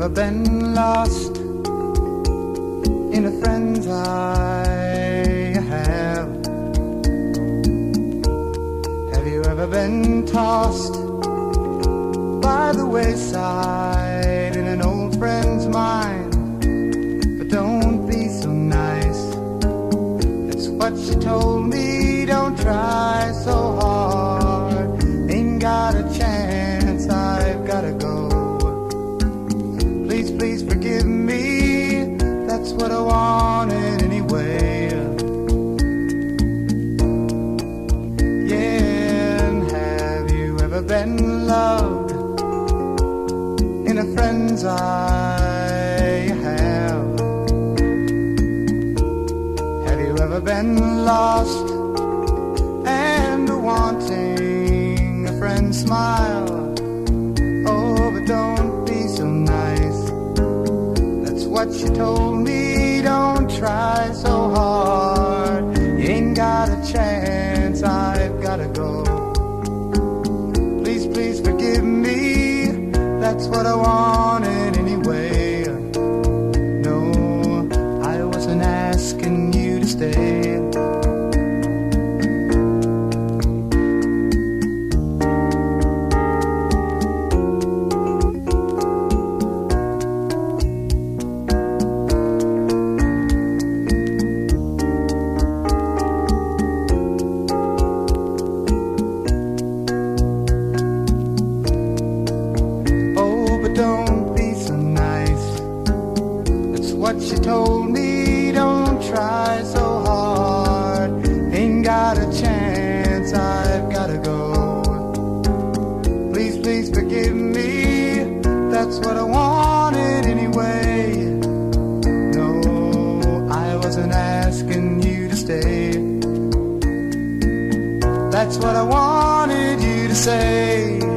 ever been lost in a friend's eye? Have. Have you ever been tossed by the wayside Please, forgive me. That's what I wanted anyway. Yeah, and have you ever been loved in a friend's eye? Have. Have you ever been lost told me. Don't try so hard. You ain't got a chance. I've gotta go. Please, please forgive me. That's what I wanted anyway. No, I wasn't asking you to stay. What she told me. Don't try so hard. Ain't got a chance. I've gotta go. Please, please forgive me. That's what I wanted anyway. No, I wasn't asking you to stay. That's what I wanted you to say.